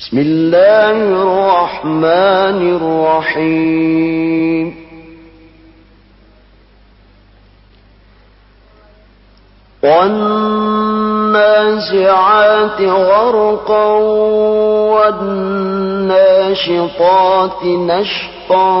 بسم الله الرحمن الرحيم. والنازعات غرقا والناشطات نشطا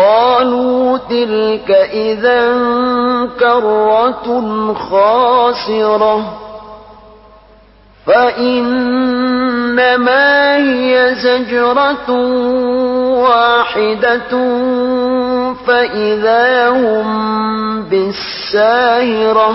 قَالُوا تِلْكَ إِذًا كَرَّةٌ خَاسِرَةٌ فَإِنَّمَا هِيَ زَجْرَةٌ وَاحِدَةٌ فَإِذَا هُم بِالسَّاهِرَةِ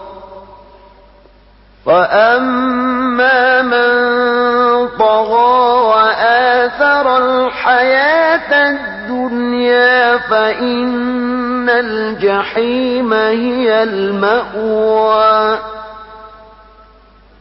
فأما من طغى وآثر الحياة الدنيا فإن الجحيم هي المأوى